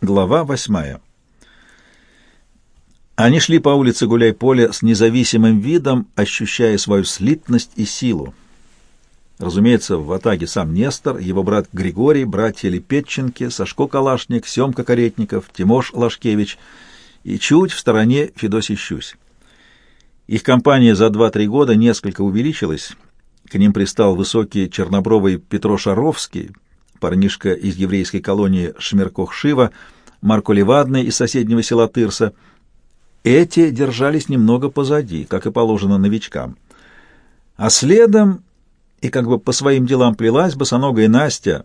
Глава восьмая. Они шли по улице Гуляй-Поле с независимым видом, ощущая свою слитность и силу. Разумеется, в Атаге сам Нестор, его брат Григорий, братья Лепетченки, Сашко Калашник, Семка Каретников, Тимош Лашкевич и чуть в стороне Федосий Щусь. Их компания за два-три года несколько увеличилась. К ним пристал высокий чернобровый Петро Шаровский, парнишка из еврейской колонии Шмеркох-Шива, Марко Левадный из соседнего села Тырса — эти держались немного позади, как и положено новичкам. А следом, и как бы по своим делам плелась босоногая Настя,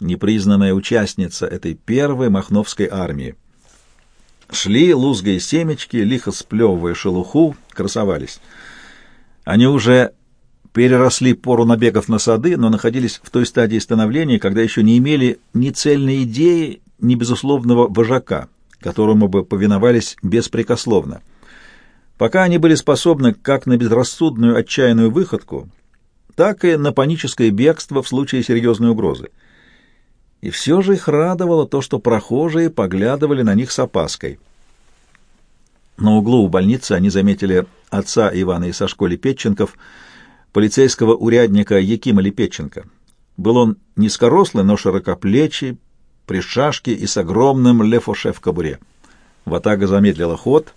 непризнанная участница этой первой махновской армии. Шли, лузгая семечки, лихо сплевывая шелуху, красовались. Они уже переросли пору набегов на сады, но находились в той стадии становления, когда еще не имели ни цельной идеи, ни безусловного вожака — которому бы повиновались беспрекословно. Пока они были способны как на безрассудную отчаянную выходку, так и на паническое бегство в случае серьезной угрозы. И все же их радовало то, что прохожие поглядывали на них с опаской. На углу у больницы они заметили отца Ивана и Сашко Лепетченков, полицейского урядника Якима Лепетченко. Был он низкорослый, но широкоплечий, при шашке и с огромным лефоше в кобуре. Ватага замедлила ход.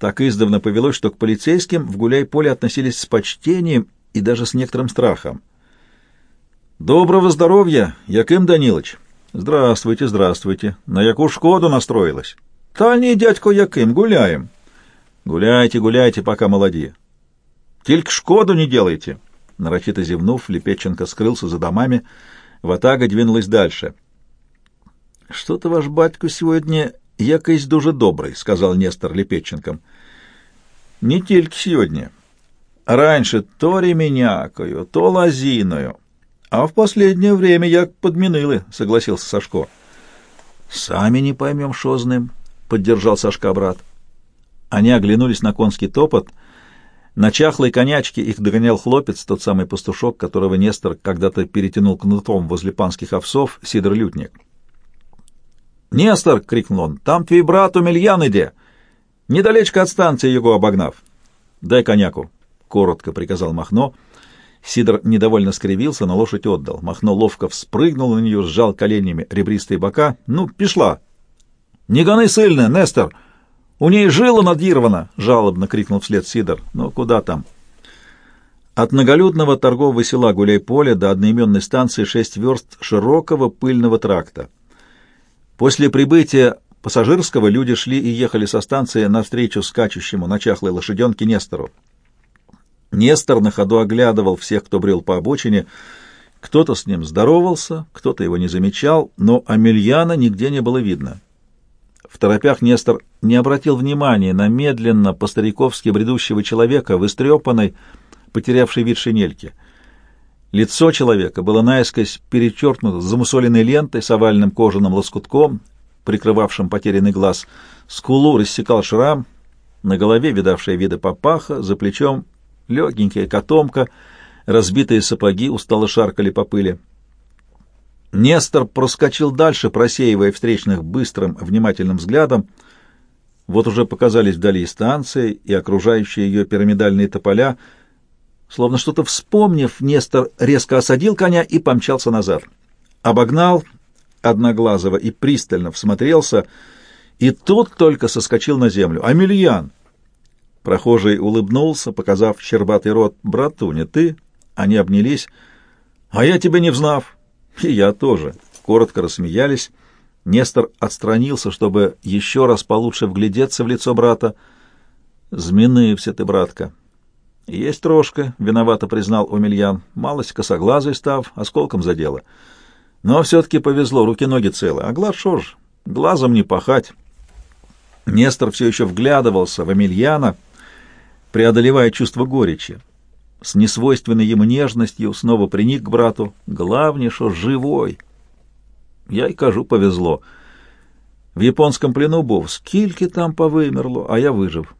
Так издавна повелось, что к полицейским в гуляй-поле относились с почтением и даже с некоторым страхом. «Доброго здоровья, Яким Данилович!» «Здравствуйте, здравствуйте! На яку шкоду настроилась?» «Та не, дядько Яким, гуляем!» «Гуляйте, гуляйте, пока молоди!» «Тільки шкоду не делайте!» Нарочито зевнув, Лепеченко скрылся за домами. Ватага двинулась дальше — что-то ваш батько сегодня якось дуже добрый, сказал Нестор Лепетченком. Не тільки сегодня. Раньше то ременякою, то лазиною, а в последнее время як подменылы, согласился Сашко. Сами не поймем, что с ним, поддержал Сашка брат. Они оглянулись на конский топот. На чахлой конячке их догонял хлопец, тот самый пастушок, которого Нестор когда-то перетянул кнутом возле панских овсов, Сидор Лютник. «Нестор!» — крикнул он. «Там твой брат Умельян иде! Недалечко от станции его обогнав!» «Дай коняку!» — коротко приказал Махно. Сидор недовольно скривился, но лошадь отдал. Махно ловко вспрыгнул на нее, сжал коленями ребристые бока. «Ну, пішла!» «Не гони сильно, Нестор! У ней жила надирвана!» — жалобно крикнул вслед Сидор. «Ну, куда там?» От многолюдного торгового села Гуляй-Поле до одноименной станции шесть верст широкого пыльного тракта. После прибытия пассажирского люди шли и ехали со станции навстречу скачущему на чахлой лошаденке Нестору. Нестор на ходу оглядывал всех, кто брел по обочине. Кто-то с ним здоровался, кто-то его не замечал, но Амельяна нигде не было видно. В торопях Нестор не обратил внимания на медленно по-стариковски бредущего человека в истрепанной, потерявшей вид шинельке — Лицо человека было наискось перечеркнуто замусоленной лентой с овальным кожаным лоскутком, прикрывавшим потерянный глаз. Скулу рассекал шрам, на голове видавшая виды папаха, за плечом легенькая котомка, разбитые сапоги устало шаркали по пыли. Нестор проскочил дальше, просеивая встречных быстрым, внимательным взглядом. Вот уже показались вдали станции и окружающие ее пирамидальные тополя — Словно что-то вспомнив, Нестор резко осадил коня и помчался назад. Обогнал Одноглазого и пристально всмотрелся, и тут только соскочил на землю. «Амельян!» Прохожий улыбнулся, показав щербатый рот. «Братуня, ты?» Они обнялись. «А я тебя не взнав!» «И я тоже!» Коротко рассмеялись. Нестор отстранился, чтобы еще раз получше вглядеться в лицо брата. «Змины все ты, братка!» «Есть трошка», — виновато признал Умельян. «Малость косоглазый став, осколком задело. Но все-таки повезло, руки-ноги целы. А глаз шо ж, глазом не пахать». Нестор все еще вглядывался в Эмильяна, преодолевая чувство горечи С несвойственной ему нежностью снова приник к брату. Главное, что живой. Я и кажу, повезло. В японском плену був, скільки там повимерло, а я выжив.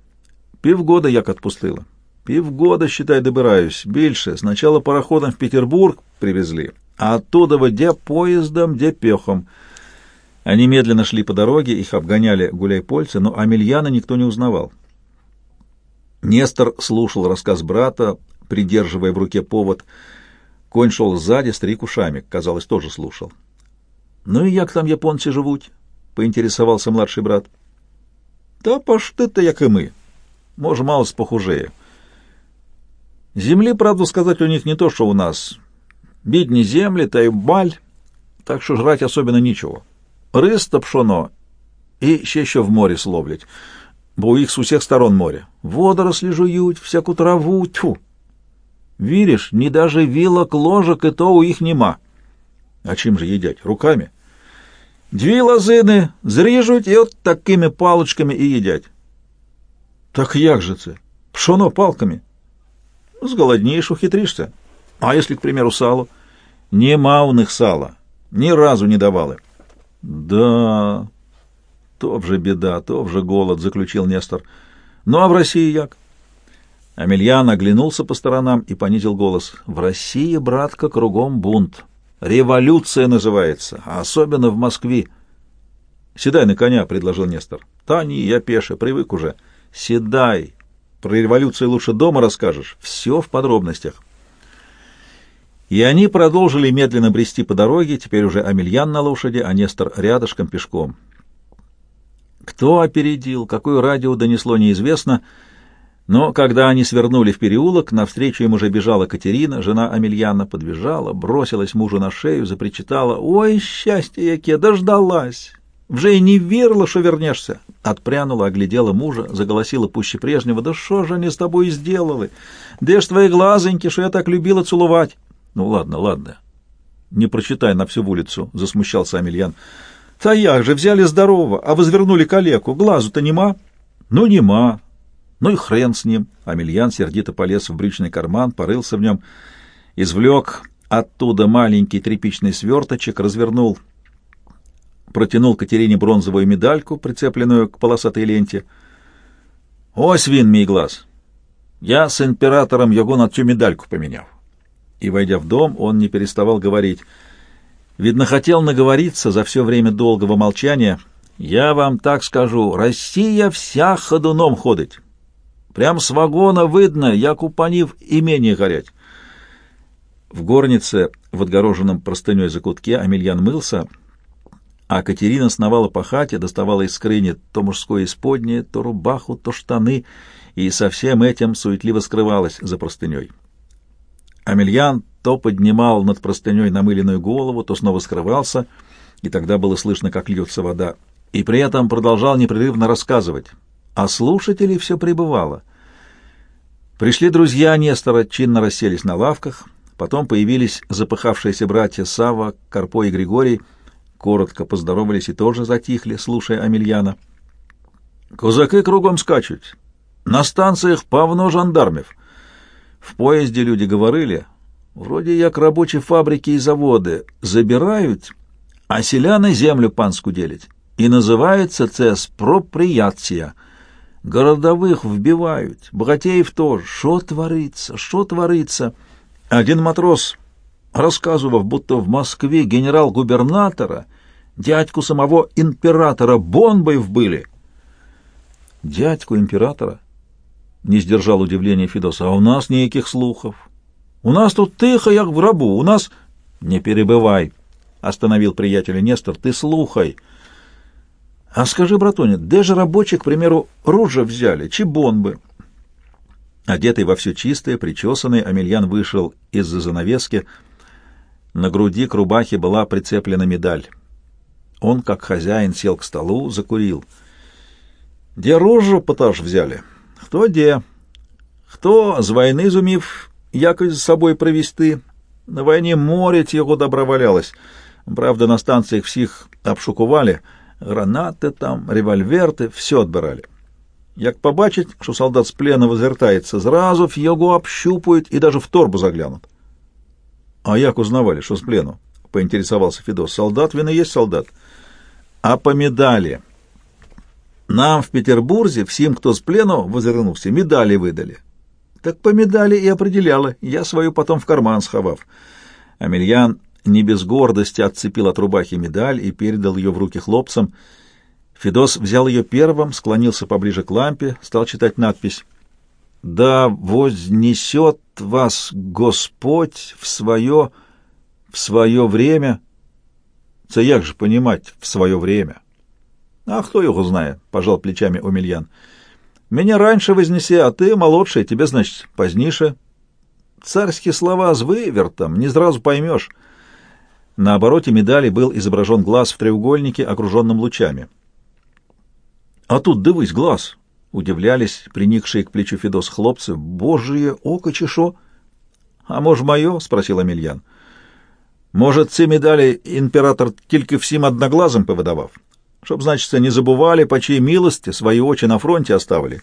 Півгода як отпустила. Півгода, считай, добираюсь. Більше. Сначала пароходом в Петербург привезли, а оттуда где поездом, где пехом. Они медленно шли по дороге, их обгоняли гуляй-польцы, но Амельяна никто не узнавал. Нестор слушал рассказ брата, придерживая в руке повод. Конь шел сзади, старик ушами, казалось, тоже слушал. — Ну и як там японцы живут? — поинтересовался младший брат. — Да пошти-то, як и мы. Может, мало похужее. Земли, правду сказать, у них не то, что у нас. Бідні земли, та й баль, так що жрать особенно нічого. Рис та пшоно і ще що в морі словлять, бо у їх з усіх сторон море. Водорослі жують, всяку траву, тьфу. Віриш, ні даже вілок, ложок і то у їх нема. А чим же їдять? Руками? Дві лозини зріжуть і от такими палочками і їдять. Так як же це? Пшоно палками? Зголоднієш, ухитришся. А если, к примеру, сало? Нема у них сала. Ни разу не давали. Да, то вже беда, то вже голод, заключил Нестор. Ну а в России як? Амельян оглянулся по сторонам и понизил голос. В России, братка, кругом бунт. Революция называется, а особенно в Москве. Седай на коня, предложил Нестор. Та не, я пеше, привык уже. Седай. Про революцию лучше дома расскажешь. Все в подробностях. И они продолжили медленно брести по дороге, теперь уже Амельян на лошади, а Нестор рядышком пешком. Кто опередил, какое радио донесло, неизвестно, но когда они свернули в переулок, навстречу им уже бежала Катерина, жена Амельяна, подбежала, бросилась мужу на шею, запричитала «Ой, счастье яке, дождалась! Вже и не верила, что вернешься!» Отпрянула, оглядела мужа, заголосила пуще прежнего «Да что же они с тобой сделали? Де ж твои глазоньки, что я так любила целовать?» Ну ладно, ладно. Не прочитай на всю улицу, засмущался Амельян. Та як же, взяли здорово, а возвернули калеку. Глазу-то нема? Ну, нема. Ну и хрен с ним. Амельян сердито полез в брючный карман, порылся в нем, извлек оттуда маленький тряпичный сверточек, развернул, протянул Катерине бронзовую медальку, прицепленную к полосатой ленте. «Ось він, мій глаз! Я с императором його на цю медальку поменял и, войдя в дом, он не переставал говорить. Видно, хотел наговориться за все время долгого молчания. «Я вам так скажу, Россия вся ходуном ходить. Прям с вагона видно, як у панів имение горять». В горнице, в отгороженном простыней закутке, Амельян мылся, а Катерина сновала по хате, доставала из скрыни то мужское исподнее, то рубаху, то штаны, и со всем этим суетливо скрывалась за простыней. Амельян то поднимал над простыней намыленную голову, то снова скрывался, и тогда было слышно, как льется вода, и при этом продолжал непрерывно рассказывать. А слушателей все прибывало. Пришли друзья Нестора, чинно расселись на лавках, потом появились запыхавшиеся братья Сава, Карпо и Григорий, коротко поздоровались и тоже затихли, слушая Амельяна. «Козаки кругом скачут. На станциях павно жандармов. В поезде люди говорили, вроде як рабочі фабрики и заводы забирают, а селяни землю панскую делить. И называется це спроприятія. Городовых вбивают, богатеев тоже. Что творится, что творится? Один матрос рассказывал, будто в Москве генерал-губернатора, дядьку самого императора бомбой вбыли. Дядьку императора? Не сдержал удивления Федос. А у нас никаких слухов. У нас тут тихо, як в гробу. У нас... Не перебывай, остановил приятеля Нестор. Ты слухай. А скажи, братоне, где же рабочие, к примеру, ружья взяли, чи бомбы? Одетый во все чистое, причесанный, Амельян вышел из-за занавески. На груди к рубахе была прицеплена медаль. Он, как хозяин, сел к столу, закурил. «Где ружу, поташ, взяли?» Хто де? Хто з війни зумів якось з собою привезти? На війні морять його добра валялось. Правда, на станціях всіх обшукували, гранати там, револьверти, все отбирали. Як побачить, що солдат з плена возвертається, зразу його общупают і даже в торбу заглянут. А як узнавали, що з плену? Поинтересовался Федос. Солдат, він і є солдат. А по медали нам в Петербурге всем, кто с плену возвернулся, медали выдали. Так по медали и определяла, я свою потом в карман сховав. Амельян не без гордости отцепил от рубахи медаль и передал ее в руки хлопцам. Федос взял ее первым, склонился поближе к лампе, стал читать надпись «Да вознесет вас Господь в свое, в свое время». Це як же понимать «в свое время»? А кто его знает, — пожал плечами Умельян. Меня раньше вознеси, а ты молодший, тебе, значит, позднише. Царские слова с вывертом, не сразу поймешь. На обороте медали был изображен глаз в треугольнике, окруженном лучами. «А тут, дивись, глаз!» — удивлялись приникшие к плечу Федос хлопцы. «Божие око чешо!» «А може, мое?» — спросил Амельян. «Может, ці медалі імператор тільки всім одноглазым повидавав? Чтоб, значит, не забывали, по чьей милости свои очи на фронте оставили».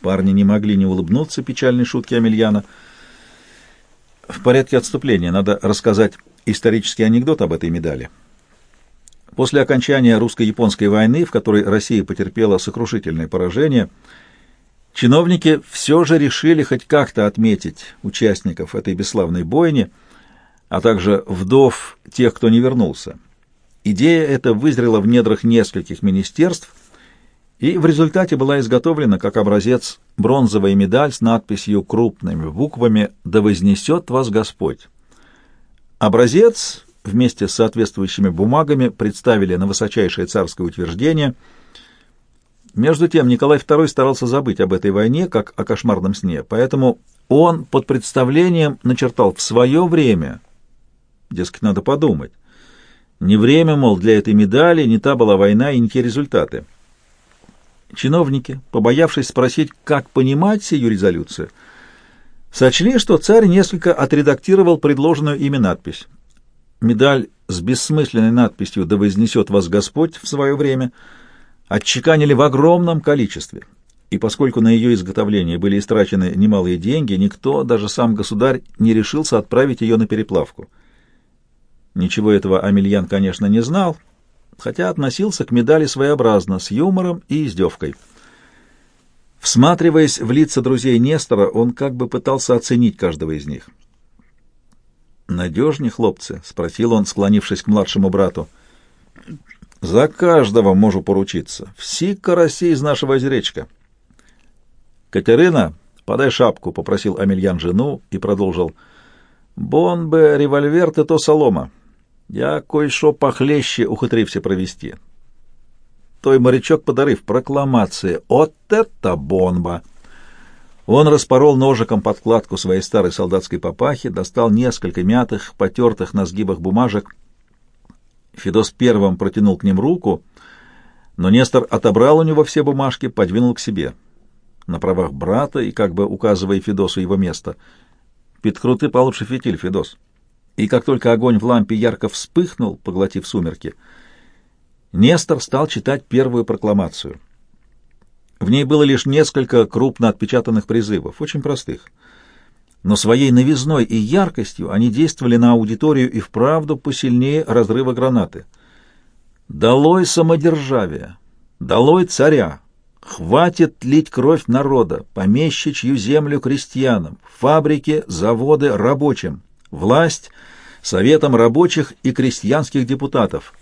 Парни не могли не улыбнуться печальной шутке Амельяна. В порядке отступления надо рассказать исторический анекдот об этой медали. После окончания русско-японской войны, в которой Россия потерпела сокрушительное поражение, чиновники все же решили хоть как-то отметить участников этой бесславной бойни, а также вдов тех, кто не вернулся. Идея эта вызрела в недрах нескольких министерств и в результате была изготовлена как образец бронзовая медаль с надписью крупными буквами «Да вознесет вас Господь». Образец вместе с соответствующими бумагами представили на высочайшее царское утверждение. Между тем Николай II старался забыть об этой войне, как о кошмарном сне, поэтому он под представлением начертал в свое время, дескать, надо подумать. Не время, мол, для этой медали, не та была война и не те результаты. Чиновники, побоявшись спросить, как понимать сию резолюцию, сочли, что царь несколько отредактировал предложенную ими надпись. Медаль с бессмысленной надписью «Да вознесет вас Господь» в свое время отчеканили в огромном количестве, и поскольку на ее изготовление были истрачены немалые деньги, никто, даже сам государь, не решился отправить ее на переплавку. Ничего этого Амельян, конечно, не знал, хотя относился к медали своеобразно, с юмором и издевкой. Всматриваясь в лица друзей Нестора, он как бы пытался оценить каждого из них — «Надежнее, хлопцы?» — спросил он, склонившись к младшему брату. «За каждого можу поручиться. Все караси из нашего озеречка». «Катерина, подай шапку», — попросил Амельян жену и продолжил. «Бомбе, револьвер, ты то солома. Я кое-что похлеще ухитрився провести». Той морячок подарив прокламации. «От это бомба!» Он распорол ножиком подкладку своей старой солдатской папахи, достал несколько мятых, потертых на сгибах бумажек. Федос первым протянул к ним руку, но Нестор отобрал у него все бумажки, подвинул к себе. На правах брата и как бы указывая Федосу его место. «Петкруты получше фитиль, Федос». И как только огонь в лампе ярко вспыхнул, поглотив сумерки, Нестор стал читать первую прокламацию — в ней было лишь несколько крупно отпечатанных призывов, очень простых. Но своей новизной и яркостью они действовали на аудиторию и вправду посильнее разрыва гранаты. «Долой самодержавие! Долой царя! Хватит лить кровь народа, помещичью землю крестьянам, фабрики, заводы рабочим, власть советам рабочих и крестьянских депутатов».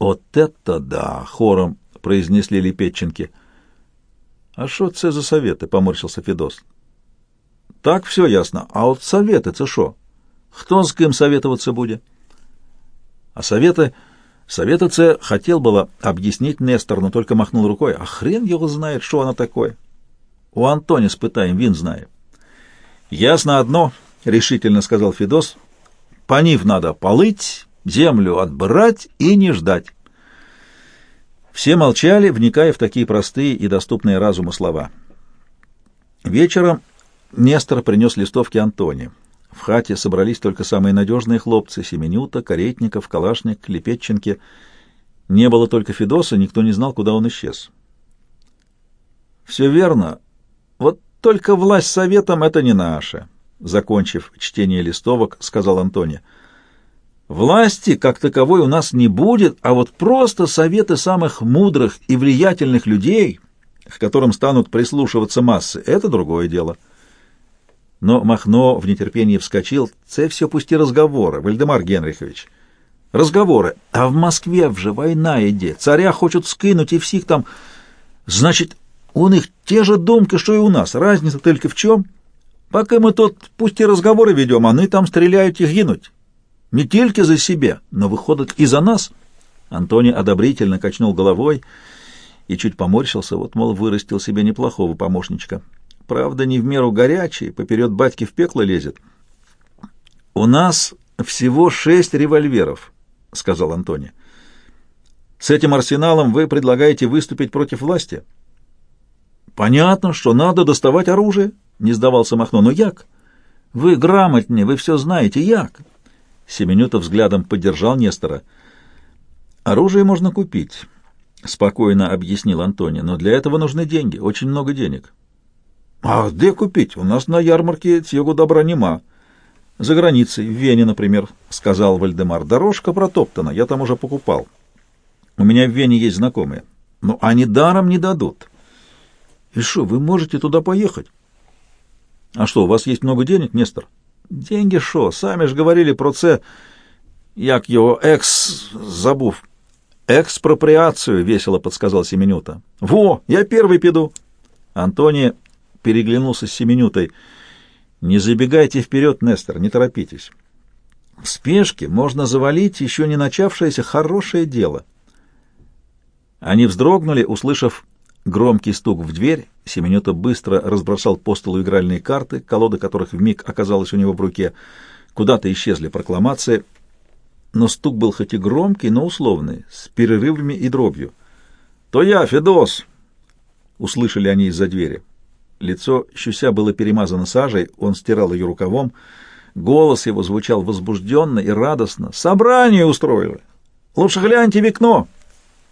«Вот это да!» — хором произнесли лепетченки. А що це за советы? поморщился Федос. Так все ясно. А от советы це що? Хто з ким советуватися буде? А советы... Советы це хотел было объяснить Нестор, но только махнул рукой. А хрен его знает, что оно такое. У Антони спытаем, вин знает. Ясно одно, решительно сказал Федос. Понив надо полыть, землю отбрать и не ждать. Все молчали, вникая в такие простые и доступные разуму слова. Вечером Нестор принес листовки Антоне. В хате собрались только самые надежные хлопцы — Семенюта, Каретников, Калашник, Лепетченки. Не было только Федоса, никто не знал, куда он исчез. «Все верно. Вот только власть советом — это не наша», — закончив чтение листовок, сказал Антоне. Власти как таковой у нас не будет, а вот просто советы самых мудрых и влиятельных людей, к которым станут прислушиваться массы, это другое дело. Но Махно в нетерпении вскочил. «Це все пусти разговоры, Вальдемар Генрихович. Разговоры. А в Москве вже война йде. Царя хочуть скинуть и всех там. Значит, у них те же думки, что и у нас. Разница только в чем? Пока мы тут пусть и разговоры ведем, они там стреляют и гинуть. Не только за себя, но выходят и за нас». Антоний одобрительно качнул головой и чуть поморщился, вот, мол, вырастил себе неплохого помощничка. Правда, не в меру горячий, поперед батьки в пекло лезет. — У нас всего шесть револьверов, — сказал Антоний. — С этим арсеналом вы предлагаете выступить против власти? — Понятно, что надо доставать оружие, — не сдавался Махно. — Но як? Вы грамотнее, вы все знаете. Як? Семенютов взглядом поддержал Нестора. — Оружие можно купить. — спокойно объяснил Антоний. — Но для этого нужны деньги, очень много денег. — А где купить? У нас на ярмарке цього добра нема. — За границей, в Вене, например, — сказал Вальдемар. — Дорожка протоптана, я там уже покупал. У меня в Вене есть знакомые. Но они даром не дадут. — И что, вы можете туда поехать? — А что, у вас есть много денег, Нестор? — Деньги что? Сами же говорили про це, як його екс забув. «Экспроприацию», — весело подсказал Семенюта. «Во, я первый пиду». Антоний переглянулся с Семенютой. «Не забегайте вперед, Нестор, не торопитесь. В спешке можно завалить еще не начавшееся хорошее дело». Они вздрогнули, услышав громкий стук в дверь. Семенюта быстро разбросал по столу игральные карты, колода которых вмиг оказалась у него в руке. Куда-то исчезли прокламации — но стук был хоть и громкий, но условный, с перерывами и дробью. «То я, Федос!» — услышали они из-за двери. Лицо Щуся было перемазано сажей, он стирал ее рукавом. Голос его звучал возбужденно и радостно. «Собрание устроили! Лучше гляньте в окно!»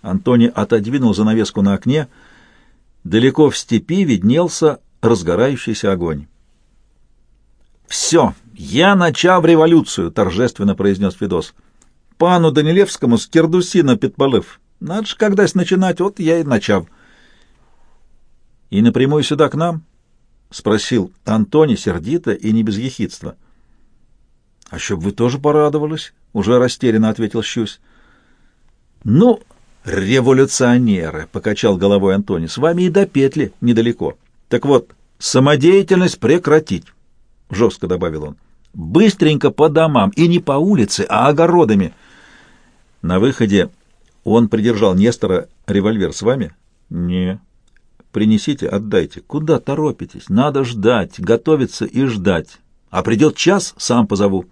Антоний отодвинул занавеску на окне. Далеко в степи виднелся разгорающийся огонь. «Все, я начав революцию!» — торжественно произнес Федос пану Данилевскому с Кердусина підпалив. Надо ж когда начинать, вот я и начав. — И напрямую сюда к нам? — спросил Антони сердито и не без ехидства. — А чтоб вы тоже порадовались, — уже растерянно ответил Щусь. — Ну, революционеры, — покачал головой Антони, — с вами и до петли недалеко. Так вот, самодеятельность прекратить, — жестко добавил он. — Быстренько по домам, и не по улице, а огородами — на выходе он придержал Нестора. «Револьвер с вами?» «Не». «Принесите, отдайте. Куда торопитесь? Надо ждать, готовиться и ждать. А придет час, сам позову».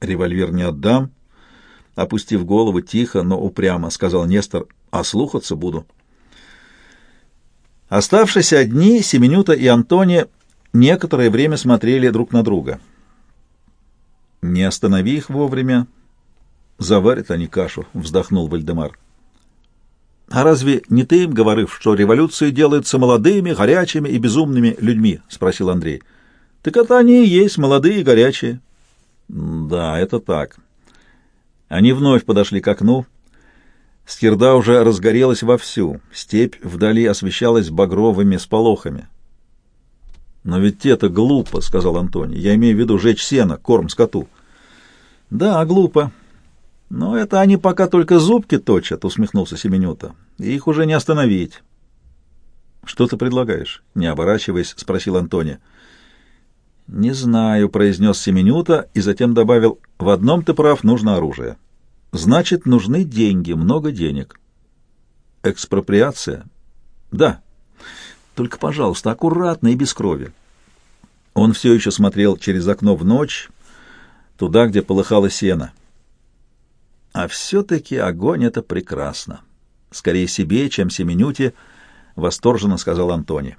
«Револьвер не отдам». Опустив голову, тихо, но упрямо, сказал Нестор, «а слухаться буду». Оставшись одни, Семенюта и Антония некоторое время смотрели друг на друга. Не останови их вовремя, Заварят они кашу, вздохнул Вальдемар. А разве не ты им говорив, что революции делаются молодыми, горячими и безумными людьми? спросил Андрей. Так это они и есть молодые и горячие. Да, это так. Они вновь подошли к окну. Скирда уже разгорелась вовсю, степь вдали освещалась багровыми сполохами. «Но ведь это глупо», — сказал Антоний. «Я имею в виду жечь сено, корм скоту». «Да, глупо. «Но это они пока только зубки точат», — усмехнулся Семенюта. «Их уже не остановить». «Что ты предлагаешь?» — не оборачиваясь, спросил Антония. «Не знаю», — произнес Семенюта и затем добавил, «в одном ты прав, нужно оружие. Значит, нужны деньги, много денег». «Экспроприация?» «Да. Только, пожалуйста, аккуратно и без крови». Он все еще смотрел через окно в ночь, туда, где полыхало сено. А все-таки огонь — это прекрасно. Скорее себе, чем Семенюте, — восторженно сказал Антони.